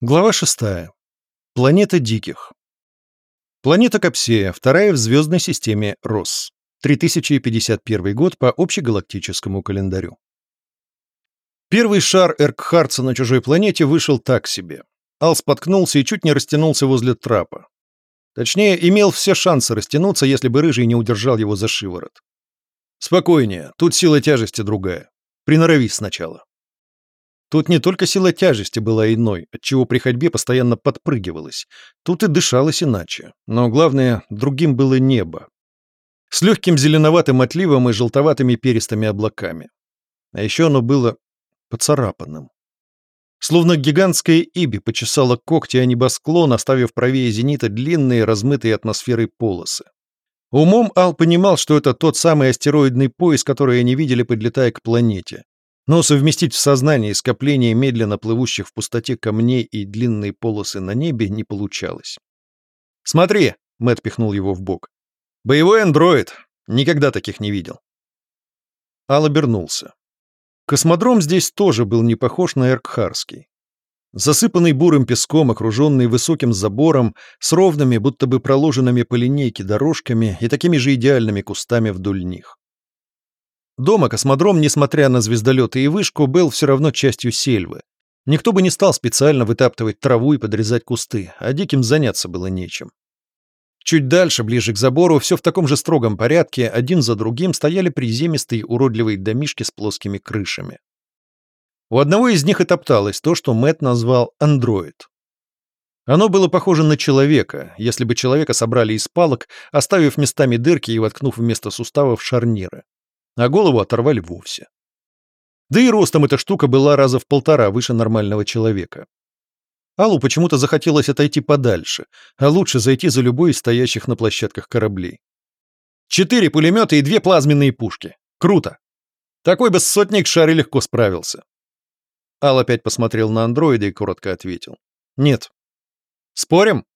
Глава шестая. Планета диких. Планета Капсея, вторая в звездной системе Росс. 3051 год по общегалактическому календарю. Первый шар Эркхарца на чужой планете вышел так себе. Ал споткнулся и чуть не растянулся возле трапа. Точнее, имел все шансы растянуться, если бы Рыжий не удержал его за шиворот. «Спокойнее, тут сила тяжести другая. Приноровись сначала». Тут не только сила тяжести была иной, отчего при ходьбе постоянно подпрыгивалась. Тут и дышалось иначе. Но главное, другим было небо. С легким зеленоватым отливом и желтоватыми перистыми облаками. А еще оно было поцарапанным. Словно гигантская иби почесала когти о небосклон, оставив правее зенита длинные, размытые атмосферой полосы. Умом Ал понимал, что это тот самый астероидный пояс, который они видели, подлетая к планете. Но совместить в сознании скопление медленно плывущих в пустоте камней и длинные полосы на небе не получалось. «Смотри!» — Мэтт пихнул его в бок. «Боевой андроид! Никогда таких не видел!» Ал обернулся. Космодром здесь тоже был не похож на Эркхарский. Засыпанный бурым песком, окруженный высоким забором, с ровными, будто бы проложенными по линейке дорожками и такими же идеальными кустами вдоль них. Дома космодром, несмотря на звездолеты и вышку, был все равно частью сельвы. Никто бы не стал специально вытаптывать траву и подрезать кусты, а диким заняться было нечем. Чуть дальше, ближе к забору, все в таком же строгом порядке, один за другим стояли приземистые уродливые домишки с плоскими крышами. У одного из них и топталось то, что Мэт назвал андроид. Оно было похоже на человека, если бы человека собрали из палок, оставив местами дырки и воткнув вместо суставов шарниры а голову оторвали вовсе. Да и ростом эта штука была раза в полтора выше нормального человека. Аллу почему-то захотелось отойти подальше, а лучше зайти за любой из стоящих на площадках кораблей. Четыре пулемета и две плазменные пушки. Круто. Такой бы сотник шары легко справился. Ал опять посмотрел на андроида и коротко ответил. Нет. Спорим?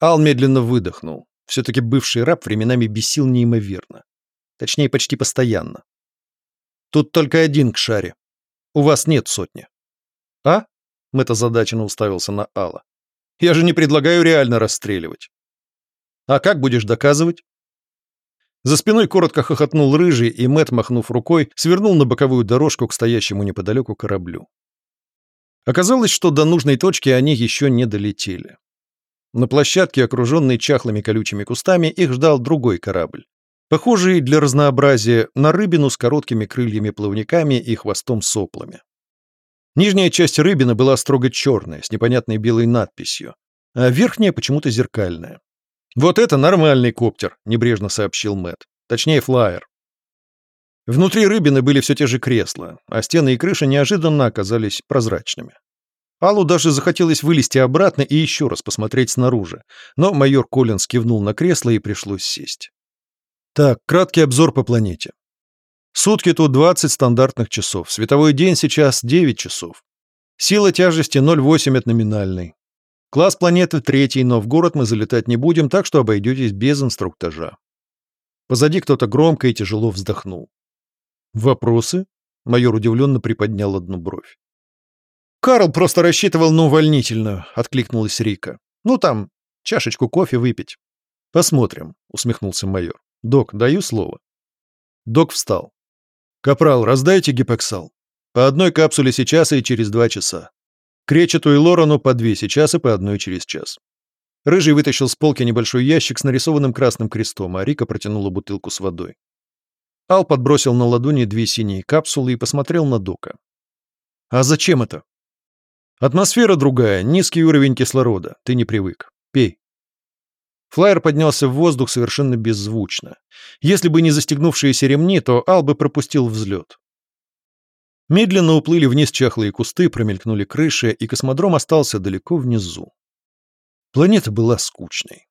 Ал медленно выдохнул. Все-таки бывший раб временами бесил неимоверно. Точнее, почти постоянно. Тут только один к шаре. У вас нет сотни. А? Мэтт озадаченно уставился на Алла. Я же не предлагаю реально расстреливать. А как будешь доказывать? За спиной коротко хохотнул рыжий, и Мэт, махнув рукой, свернул на боковую дорожку к стоящему неподалеку кораблю. Оказалось, что до нужной точки они еще не долетели. На площадке, окруженной чахлыми колючими кустами, их ждал другой корабль похожий для разнообразия на рыбину с короткими крыльями-плавниками и хвостом-соплами. Нижняя часть рыбины была строго черная, с непонятной белой надписью, а верхняя почему-то зеркальная. «Вот это нормальный коптер», — небрежно сообщил Мэтт. Точнее, флайер. Внутри рыбины были все те же кресла, а стены и крыша неожиданно оказались прозрачными. Аллу даже захотелось вылезти обратно и еще раз посмотреть снаружи, но майор Коллинс кивнул на кресло и пришлось сесть. Так, краткий обзор по планете. Сутки тут 20 стандартных часов, световой день сейчас 9 часов. Сила тяжести 0,8 от номинальной. Класс планеты третий, но в город мы залетать не будем, так что обойдетесь без инструктажа. Позади кто-то громко и тяжело вздохнул. «Вопросы?» — майор удивленно приподнял одну бровь. «Карл просто рассчитывал на увольнительную», — откликнулась Рика. «Ну там, чашечку кофе выпить». «Посмотрим», — усмехнулся майор. «Док, даю слово». Док встал. «Капрал, раздайте гипоксал. По одной капсуле сейчас и через два часа. Кречету и Лорану по две сейчас и по одной через час». Рыжий вытащил с полки небольшой ящик с нарисованным красным крестом, а Рика протянула бутылку с водой. Ал подбросил на ладони две синие капсулы и посмотрел на Дока. «А зачем это?» «Атмосфера другая, низкий уровень кислорода. Ты не привык. Пей». Флайер поднялся в воздух совершенно беззвучно. Если бы не застегнувшиеся ремни, то Ал бы пропустил взлет. Медленно уплыли вниз чахлые кусты, промелькнули крыши, и космодром остался далеко внизу. Планета была скучной.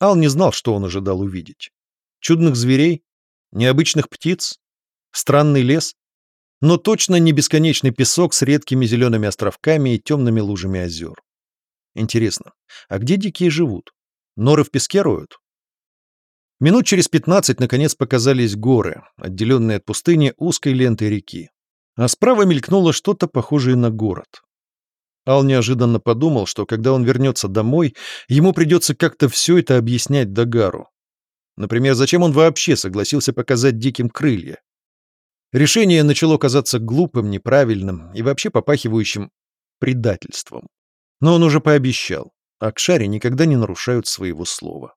Ал не знал, что он ожидал увидеть. Чудных зверей? Необычных птиц? Странный лес? Но точно не бесконечный песок с редкими зелеными островками и темными лужами озер. Интересно, а где дикие живут? Норы в песке роют? Минут через пятнадцать наконец показались горы, отделенные от пустыни узкой лентой реки. А справа мелькнуло что-то похожее на город. Ал неожиданно подумал, что когда он вернется домой, ему придется как-то все это объяснять Дагару. Например, зачем он вообще согласился показать диким крылья? Решение начало казаться глупым, неправильным и вообще попахивающим предательством. Но он уже пообещал, а к шаре никогда не нарушают своего слова.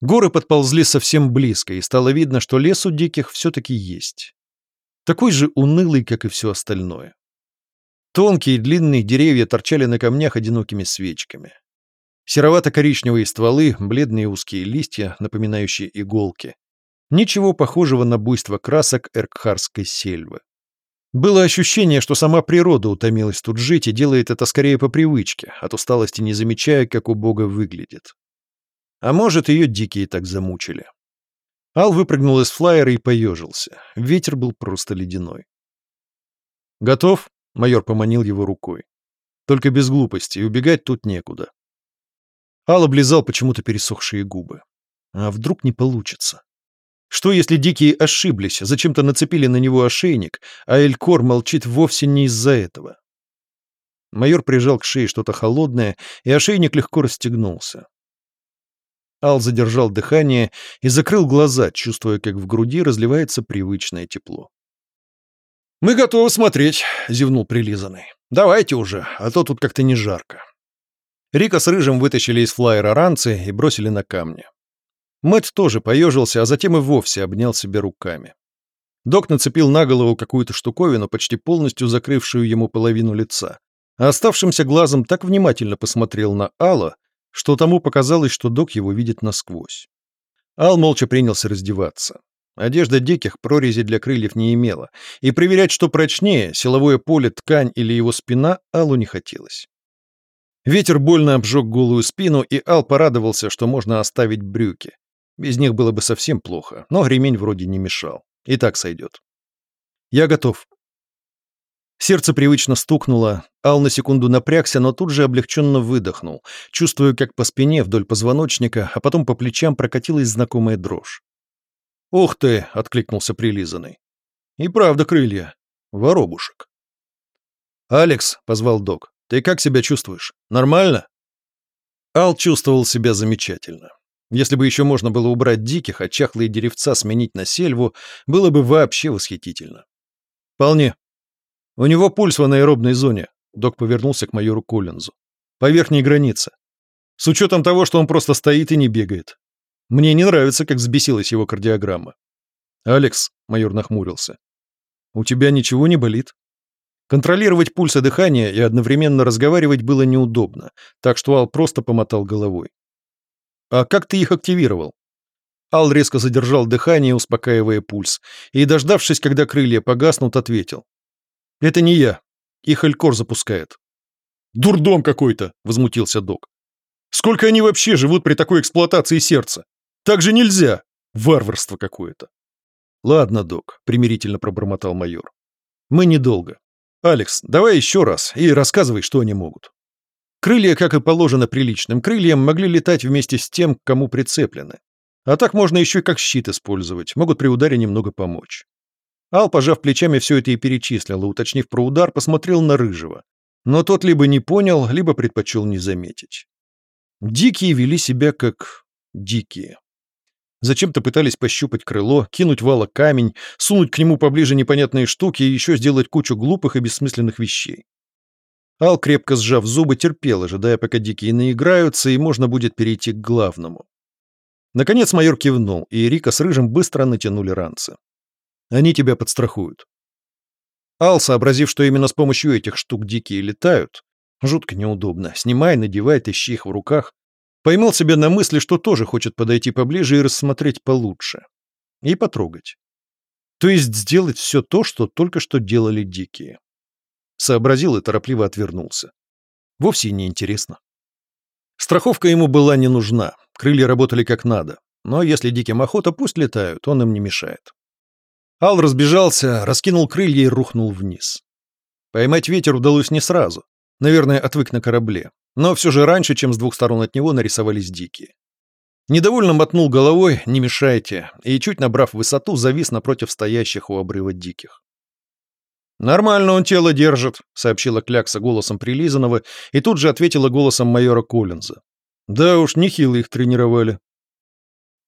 Горы подползли совсем близко, и стало видно, что лес у диких все-таки есть. Такой же унылый, как и все остальное. Тонкие длинные деревья торчали на камнях одинокими свечками. Серовато-коричневые стволы, бледные узкие листья, напоминающие иголки. Ничего похожего на буйство красок эркхарской сельвы. Было ощущение, что сама природа утомилась тут жить и делает это скорее по привычке, от усталости не замечая, как у бога выглядит. А может, ее дикие так замучили. Ал выпрыгнул из флайера и поежился. Ветер был просто ледяной. «Готов?» — майор поманил его рукой. «Только без глупости, и убегать тут некуда». Ал облизал почему-то пересохшие губы. А вдруг не получится? Что, если дикие ошиблись, зачем-то нацепили на него ошейник, а Элькор молчит вовсе не из-за этого? Майор прижал к шее что-то холодное, и ошейник легко расстегнулся. Ал задержал дыхание и закрыл глаза, чувствуя, как в груди разливается привычное тепло. «Мы готовы смотреть», — зевнул прилизанный. «Давайте уже, а то тут как-то не жарко». Рика с Рыжим вытащили из флайера ранцы и бросили на камни. Мэтт тоже поежился, а затем и вовсе обнял себя руками. Док нацепил на голову какую-то штуковину, почти полностью закрывшую ему половину лица, а оставшимся глазом так внимательно посмотрел на Алла, что тому показалось, что док его видит насквозь. Ал молча принялся раздеваться. Одежда диких прорези для крыльев не имела, и проверять, что прочнее, силовое поле, ткань или его спина, Аллу не хотелось. Ветер больно обжег голую спину, и Ал порадовался, что можно оставить брюки. Без них было бы совсем плохо, но ремень вроде не мешал. И так сойдет. «Я готов», Сердце привычно стукнуло, Ал на секунду напрягся, но тут же облегченно выдохнул, чувствуя, как по спине вдоль позвоночника, а потом по плечам прокатилась знакомая дрожь. «Ух ты!» — откликнулся прилизанный. «И правда крылья. Воробушек». «Алекс», — позвал док, — «ты как себя чувствуешь? Нормально?» Ал чувствовал себя замечательно. Если бы еще можно было убрать диких, а чахлые деревца сменить на сельву, было бы вообще восхитительно. «Вполне», у него пульс в анаэробной зоне. Док повернулся к майору Коллинзу. По верхней границе. С учетом того, что он просто стоит и не бегает. Мне не нравится, как взбесилась его кардиограмма. «Алекс», — майор нахмурился, — «у тебя ничего не болит?» Контролировать пульс и дыхание и одновременно разговаривать было неудобно, так что Ал просто помотал головой. «А как ты их активировал?» Ал резко задержал дыхание, успокаивая пульс, и, дождавшись, когда крылья погаснут, ответил. «Это не я. Их Элькор запускает». «Дурдом какой-то!» — возмутился док. «Сколько они вообще живут при такой эксплуатации сердца? Так же нельзя! Варварство какое-то!» «Ладно, док», — примирительно пробормотал майор. «Мы недолго. Алекс, давай еще раз и рассказывай, что они могут». Крылья, как и положено приличным крыльям, могли летать вместе с тем, к кому прицеплены. А так можно еще и как щит использовать, могут при ударе немного помочь. Ал, пожав плечами, все это и перечислил, уточнив про удар, посмотрел на Рыжего. Но тот либо не понял, либо предпочел не заметить. Дикие вели себя как дикие. Зачем-то пытались пощупать крыло, кинуть вала камень, сунуть к нему поближе непонятные штуки и еще сделать кучу глупых и бессмысленных вещей. Ал, крепко сжав зубы, терпел, ожидая, пока дикие наиграются, и можно будет перейти к главному. Наконец майор кивнул, и Рика с Рыжим быстро натянули ранцы. Они тебя подстрахуют. Ал, сообразив, что именно с помощью этих штук дикие летают, жутко неудобно, снимай, надевай, тащи их в руках, поймал себя на мысли, что тоже хочет подойти поближе и рассмотреть получше. И потрогать. То есть сделать все то, что только что делали дикие. Сообразил и торопливо отвернулся. Вовсе не интересно. Страховка ему была не нужна, крылья работали как надо, но если диким охота, пусть летают, он им не мешает. Ал разбежался, раскинул крылья и рухнул вниз. Поймать ветер удалось не сразу. Наверное, отвык на корабле. Но все же раньше, чем с двух сторон от него нарисовались дикие. Недовольно мотнул головой «не мешайте» и, чуть набрав высоту, завис напротив стоящих у обрыва диких. «Нормально он тело держит», — сообщила Клякса голосом прилизанного и тут же ответила голосом майора Коллинза. «Да уж, нехило их тренировали».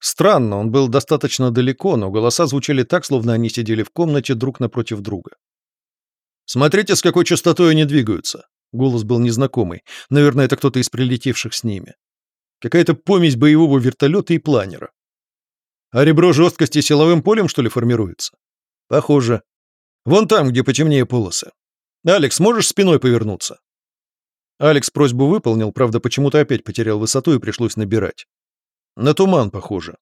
Странно, он был достаточно далеко, но голоса звучали так, словно они сидели в комнате друг напротив друга. «Смотрите, с какой частотой они двигаются!» Голос был незнакомый. Наверное, это кто-то из прилетевших с ними. Какая-то помесь боевого вертолета и планера. А ребро жесткости силовым полем, что ли, формируется? Похоже. Вон там, где потемнее полосы. Алекс, можешь спиной повернуться? Алекс просьбу выполнил, правда, почему-то опять потерял высоту и пришлось набирать. На туман похоже.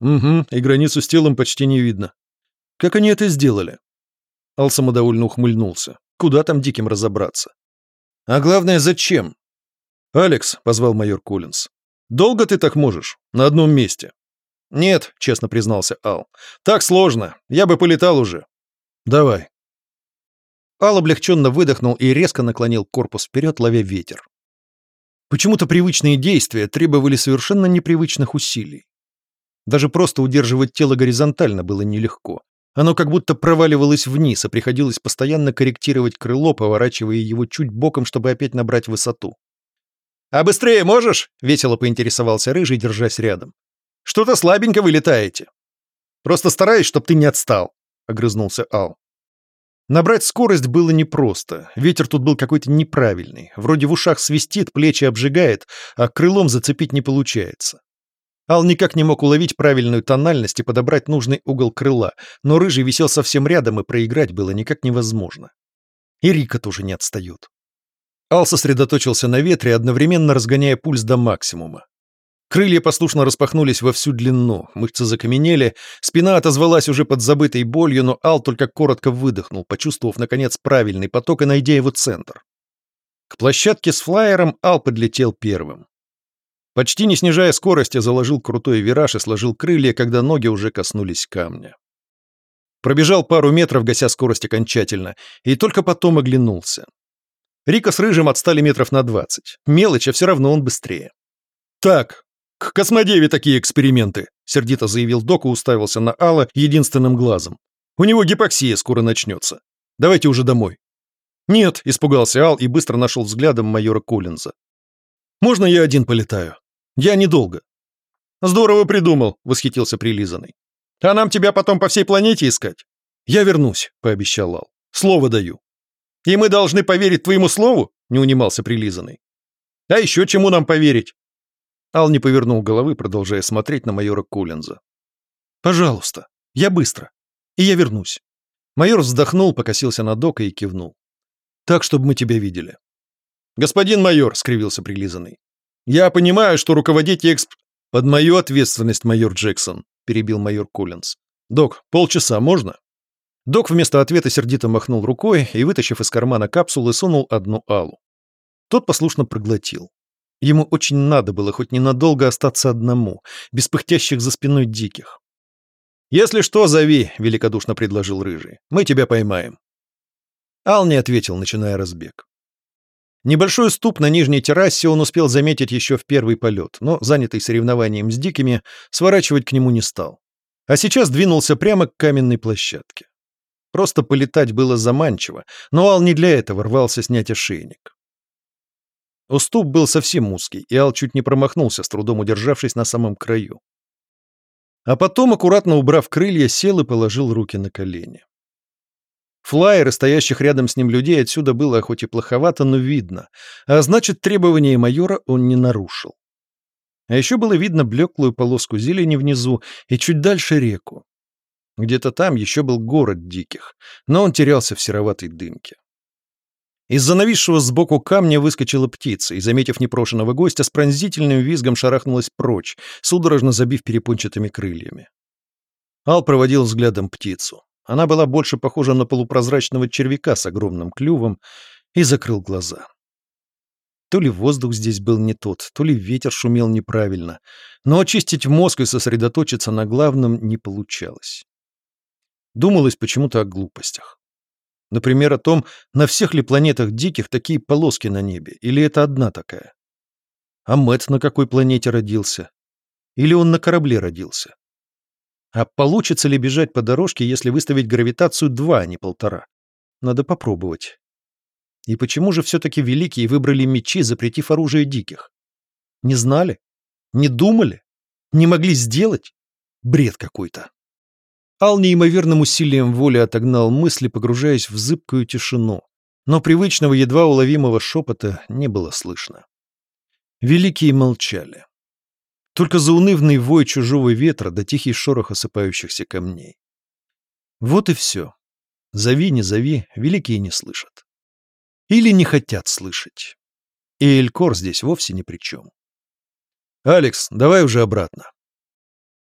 Угу, и границу с телом почти не видно. Как они это сделали? Ал самодовольно ухмыльнулся. Куда там диким разобраться? А главное, зачем? «Алекс», — позвал майор Коллинз, — «долго ты так можешь? На одном месте?» «Нет», — честно признался Ал. «Так сложно. Я бы полетал уже». «Давай». Ал облегченно выдохнул и резко наклонил корпус вперед, ловя ветер. Почему-то привычные действия требовали совершенно непривычных усилий. Даже просто удерживать тело горизонтально было нелегко. Оно как будто проваливалось вниз, а приходилось постоянно корректировать крыло, поворачивая его чуть боком, чтобы опять набрать высоту. «А быстрее можешь?» — весело поинтересовался Рыжий, держась рядом. «Что-то слабенько вы летаете». «Просто стараюсь, чтобы ты не отстал», — огрызнулся Ал. Набрать скорость было непросто. Ветер тут был какой-то неправильный. Вроде в ушах свистит, плечи обжигает, а крылом зацепить не получается. Ал никак не мог уловить правильную тональность и подобрать нужный угол крыла, но рыжий висел совсем рядом, и проиграть было никак невозможно. И Рика тоже не отстает. Ал сосредоточился на ветре, одновременно разгоняя пульс до максимума. Крылья послушно распахнулись во всю длину, мышцы закаменели, спина отозвалась уже под забытой болью, но Ал только коротко выдохнул, почувствовав, наконец, правильный поток и найдя его центр. К площадке с флайером Ал подлетел первым. Почти не снижая скорости, заложил крутой вираж и сложил крылья, когда ноги уже коснулись камня. Пробежал пару метров, гася скорость окончательно, и только потом оглянулся. Рика с Рыжим отстали метров на двадцать. Мелочь, а все равно он быстрее. «Так, к Космодеве такие эксперименты», — сердито заявил док и уставился на Алла единственным глазом. «У него гипоксия скоро начнется. Давайте уже домой». «Нет», — испугался Ал и быстро нашел взглядом майора Коллинза. «Можно я один полетаю?» Я недолго. Здорово придумал, восхитился прилизанный. А нам тебя потом по всей планете искать? Я вернусь, пообещал Лал. Слово даю. И мы должны поверить твоему слову? Не унимался прилизанный. А еще чему нам поверить? Ал не повернул головы, продолжая смотреть на майора Кулинза. «Пожалуйста, я быстро. И я вернусь». Майор вздохнул, покосился на Дока и кивнул. «Так, чтобы мы тебя видели». «Господин майор», — скривился прилизанный, я понимаю, что руководить эксп... Под мою ответственность, майор Джексон, перебил майор Коллинз. Док, полчаса можно? Док вместо ответа сердито махнул рукой и, вытащив из кармана капсулы, сунул одну алу. Тот послушно проглотил. Ему очень надо было хоть ненадолго остаться одному, без пыхтящих за спиной диких. «Если что, зови», — великодушно предложил Рыжий. «Мы тебя поймаем». Ал не ответил, начиная разбег. Небольшой ступ на нижней террасе он успел заметить еще в первый полет, но, занятый соревнованием с дикими, сворачивать к нему не стал. А сейчас двинулся прямо к каменной площадке. Просто полетать было заманчиво, но Ал не для этого рвался снять ошейник. Уступ был совсем узкий, и Ал чуть не промахнулся, с трудом удержавшись на самом краю. А потом, аккуратно убрав крылья, сел и положил руки на колени. Флайеры, стоящих рядом с ним людей, отсюда было хоть и плоховато, но видно, а значит, требования майора он не нарушил. А еще было видно блеклую полоску зелени внизу и чуть дальше реку. Где-то там еще был город диких, но он терялся в сероватой дымке. Из-за нависшего сбоку камня выскочила птица и, заметив непрошенного гостя, с пронзительным визгом шарахнулась прочь, судорожно забив перепончатыми крыльями. Ал проводил взглядом птицу. Она была больше похожа на полупрозрачного червяка с огромным клювом и закрыл глаза. То ли воздух здесь был не тот, то ли ветер шумел неправильно, но очистить мозг и сосредоточиться на главном не получалось. Думалось почему-то о глупостях. Например, о том, на всех ли планетах диких такие полоски на небе, или это одна такая. А Мэтт на какой планете родился? Или он на корабле родился? А получится ли бежать по дорожке, если выставить гравитацию 2, а не полтора? Надо попробовать. И почему же все-таки великие выбрали мечи, запретив оружие диких? Не знали? Не думали? Не могли сделать? Бред какой-то. Ал неимоверным усилием воли отогнал мысли, погружаясь в зыбкую тишину, но привычного едва уловимого шепота не было слышно. Великие молчали. Только заунывный вой чужого ветра да тихий шорох осыпающихся камней. Вот и все. Зови, не зови, великие не слышат. Или не хотят слышать. И Элькор здесь вовсе ни при чем. «Алекс, давай уже обратно».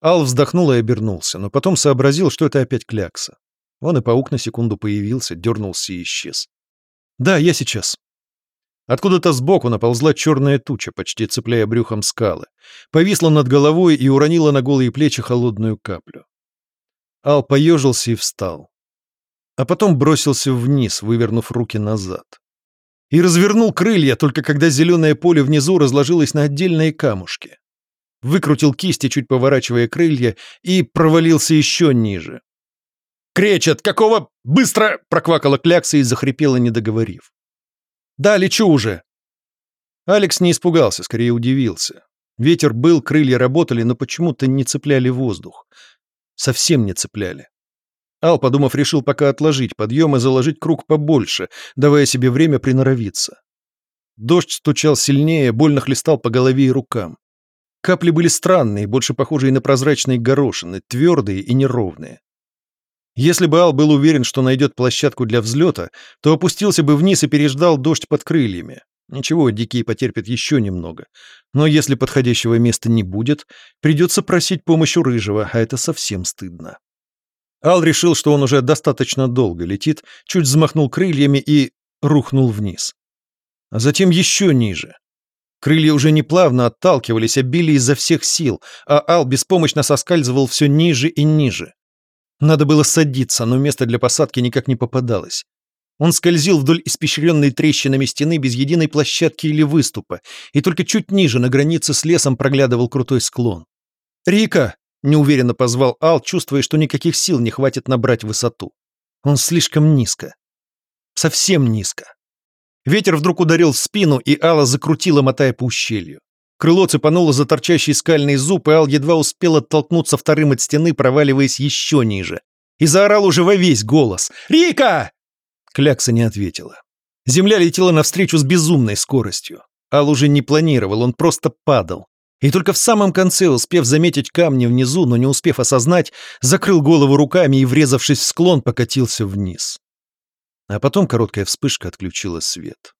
Ал вздохнул и обернулся, но потом сообразил, что это опять клякса. Он и паук на секунду появился, дернулся и исчез. «Да, я сейчас». Откуда-то сбоку наползла черная туча, почти цепляя брюхом скалы. Повисла над головой и уронила на голые плечи холодную каплю. Ал поежился и встал. А потом бросился вниз, вывернув руки назад. И развернул крылья, только когда зеленое поле внизу разложилось на отдельные камушки выкрутил кисти, чуть поворачивая крылья, и провалился еще ниже. «Кречет! Какого? Быстро!» — проквакала клякса и захрипела, не договорив. «Да, лечу уже!» Алекс не испугался, скорее удивился. Ветер был, крылья работали, но почему-то не цепляли воздух. Совсем не цепляли. Ал, подумав, решил пока отложить подъем и заложить круг побольше, давая себе время приноровиться. Дождь стучал сильнее, больно хлестал по голове и рукам. Капли были странные, больше похожие на прозрачные горошины, твердые и неровные. Если бы Ал был уверен, что найдет площадку для взлета, то опустился бы вниз и переждал дождь под крыльями. Ничего, дикие потерпят еще немного. Но если подходящего места не будет, придется просить помощи Рыжего, а это совсем стыдно. Ал решил, что он уже достаточно долго летит, чуть взмахнул крыльями и рухнул вниз. А затем еще ниже. Крылья уже не плавно отталкивались, а били изо всех сил, а Ал беспомощно соскальзывал все ниже и ниже. Надо было садиться, но место для посадки никак не попадалось. Он скользил вдоль испещренной трещинами стены без единой площадки или выступа, и только чуть ниже, на границе с лесом, проглядывал крутой склон. «Рика!» — неуверенно позвал Ал, чувствуя, что никаких сил не хватит набрать высоту. Он слишком низко. Совсем низко. Ветер вдруг ударил в спину, и Алла закрутила, мотая по ущелью. Крыло цепануло за торчащий скальный зуб, и Ал едва успел оттолкнуться вторым от стены, проваливаясь еще ниже. И заорал уже во весь голос. «Рика!» Клякса не ответила. Земля летела навстречу с безумной скоростью. Ал уже не планировал, он просто падал. И только в самом конце, успев заметить камни внизу, но не успев осознать, закрыл голову руками и, врезавшись в склон, покатился вниз. А потом короткая вспышка отключила свет.